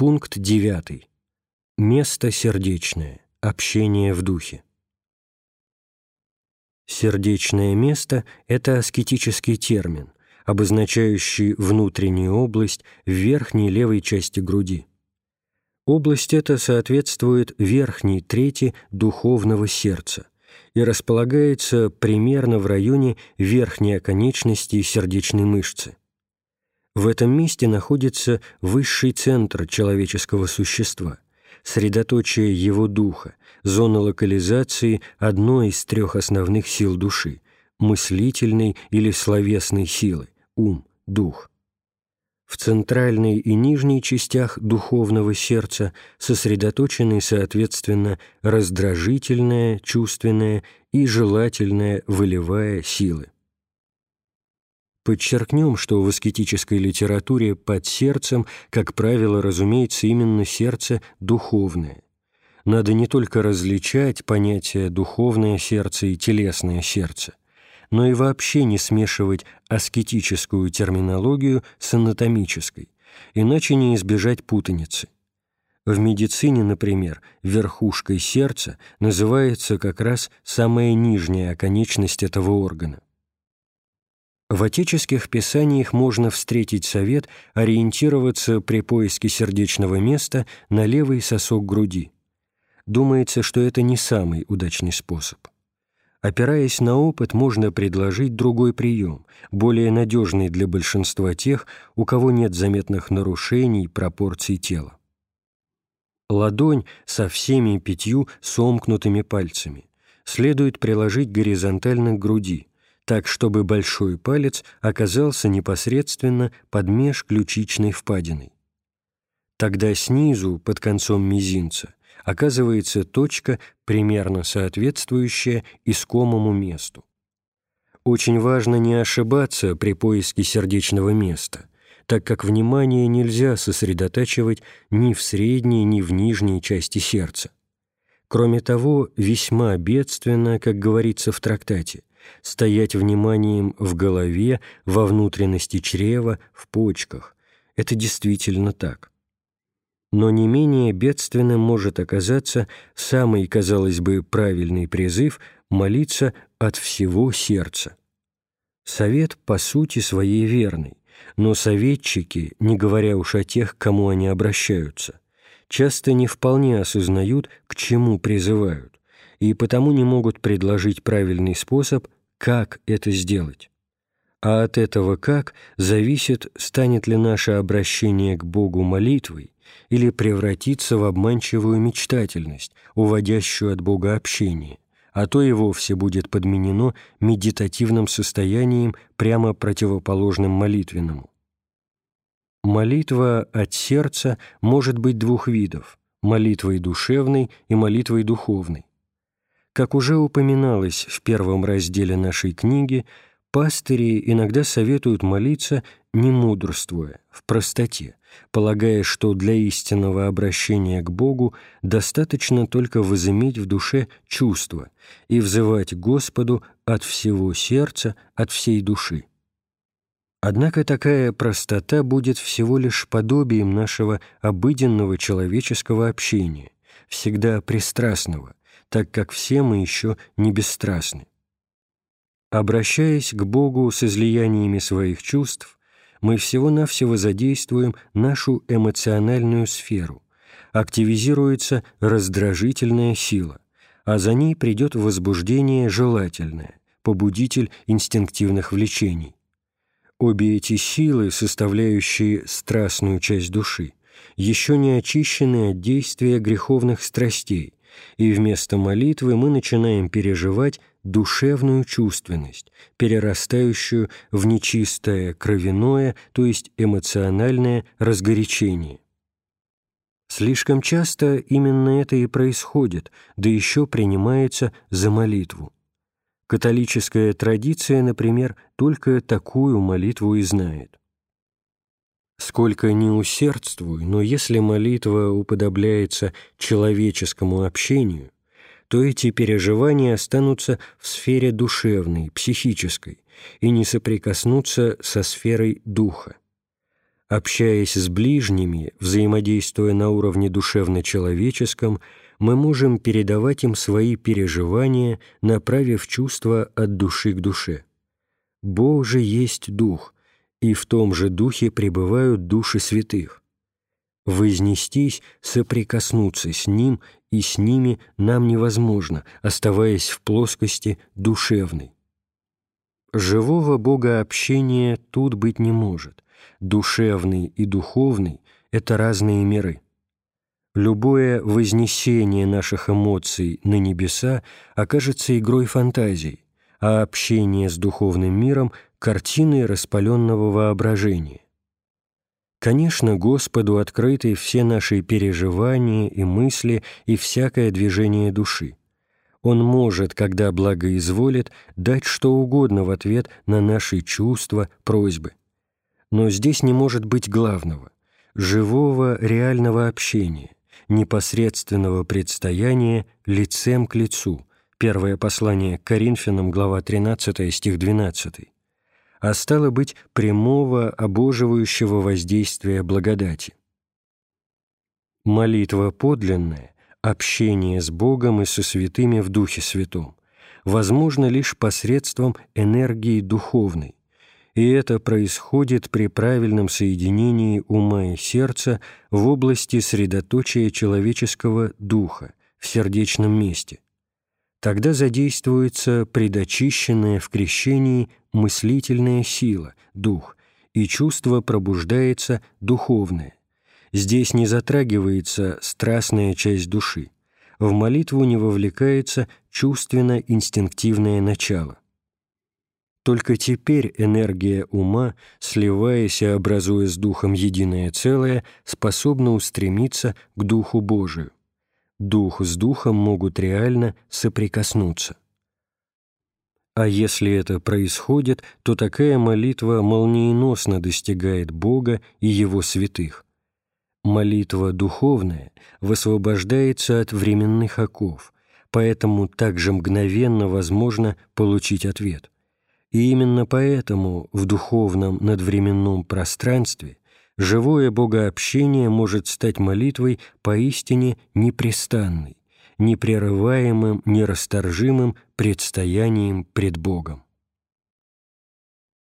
Пункт 9. Место сердечное. Общение в духе. Сердечное место – это аскетический термин, обозначающий внутреннюю область в верхней левой части груди. Область эта соответствует верхней трети духовного сердца и располагается примерно в районе верхней оконечности сердечной мышцы. В этом месте находится высший центр человеческого существа, средоточие его духа, зона локализации одной из трех основных сил души – мыслительной или словесной силы – ум, дух. В центральной и нижней частях духовного сердца сосредоточены, соответственно, раздражительная, чувственная и желательная волевая силы. Подчеркнем, что в аскетической литературе под сердцем, как правило, разумеется именно сердце духовное. Надо не только различать понятия «духовное сердце» и «телесное сердце», но и вообще не смешивать аскетическую терминологию с анатомической, иначе не избежать путаницы. В медицине, например, верхушкой сердца называется как раз самая нижняя оконечность этого органа. В отеческих писаниях можно встретить совет ориентироваться при поиске сердечного места на левый сосок груди. Думается, что это не самый удачный способ. Опираясь на опыт, можно предложить другой прием, более надежный для большинства тех, у кого нет заметных нарушений пропорций тела. Ладонь со всеми пятью сомкнутыми пальцами следует приложить горизонтально к груди – так, чтобы большой палец оказался непосредственно под межключичной впадиной. Тогда снизу, под концом мизинца, оказывается точка, примерно соответствующая искомому месту. Очень важно не ошибаться при поиске сердечного места, так как внимание нельзя сосредотачивать ни в средней, ни в нижней части сердца. Кроме того, весьма бедственно, как говорится в трактате, стоять вниманием в голове, во внутренности чрева, в почках. Это действительно так. Но не менее бедственным может оказаться самый, казалось бы, правильный призыв молиться от всего сердца. Совет по сути своей верный, но советчики, не говоря уж о тех, к кому они обращаются, часто не вполне осознают, к чему призывают, и потому не могут предложить правильный способ как это сделать. А от этого «как» зависит, станет ли наше обращение к Богу молитвой или превратится в обманчивую мечтательность, уводящую от Бога общение, а то и вовсе будет подменено медитативным состоянием, прямо противоположным молитвенному. Молитва от сердца может быть двух видов – молитвой душевной и молитвой духовной. Как уже упоминалось в первом разделе нашей книги, пастыри иногда советуют молиться не мудрствуя, в простоте, полагая, что для истинного обращения к Богу достаточно только возыметь в душе чувство и взывать Господу от всего сердца, от всей души. Однако такая простота будет всего лишь подобием нашего обыденного человеческого общения, всегда пристрастного, так как все мы еще не бесстрастны. Обращаясь к Богу с излияниями своих чувств, мы всего-навсего задействуем нашу эмоциональную сферу, активизируется раздражительная сила, а за ней придет возбуждение желательное, побудитель инстинктивных влечений. Обе эти силы, составляющие страстную часть души, еще не очищены от действия греховных страстей, и вместо молитвы мы начинаем переживать душевную чувственность, перерастающую в нечистое кровяное, то есть эмоциональное разгорячение. Слишком часто именно это и происходит, да еще принимается за молитву. Католическая традиция, например, только такую молитву и знает. Сколько ни усердствуй, но если молитва уподобляется человеческому общению, то эти переживания останутся в сфере душевной, психической и не соприкоснутся со сферой духа. Общаясь с ближними, взаимодействуя на уровне душевно-человеческом, мы можем передавать им свои переживания, направив чувства от души к душе. Бог же есть Дух, и в том же Духе пребывают души святых. Вознестись, соприкоснуться с Ним и с ними нам невозможно, оставаясь в плоскости душевной. Живого Бога общения тут быть не может. Душевный и духовный – это разные миры. Любое вознесение наших эмоций на небеса окажется игрой фантазий, а общение с духовным миром – картиной распаленного воображения. Конечно, Господу открыты все наши переживания и мысли и всякое движение души. Он может, когда благоизволит, дать что угодно в ответ на наши чувства, просьбы. Но здесь не может быть главного – живого реального общения, непосредственного предстояния лицем к лицу. Первое послание к Коринфянам, глава 13, стих 12 а стало быть, прямого обоживающего воздействия благодати. Молитва подлинная, общение с Богом и со святыми в Духе Святом, возможно лишь посредством энергии духовной, и это происходит при правильном соединении ума и сердца в области средоточия человеческого духа, в сердечном месте – Тогда задействуется предочищенная в крещении мыслительная сила, дух, и чувство пробуждается духовное. Здесь не затрагивается страстная часть души. В молитву не вовлекается чувственно-инстинктивное начало. Только теперь энергия ума, сливаясь и образуя с духом единое целое, способна устремиться к Духу Божию дух с духом могут реально соприкоснуться. А если это происходит, то такая молитва молниеносно достигает Бога и Его святых. Молитва духовная высвобождается от временных оков, поэтому также мгновенно возможно получить ответ. И именно поэтому в духовном надвременном пространстве живое богообщение может стать молитвой поистине непрестанной, непрерываемым, нерасторжимым предстоянием пред Богом.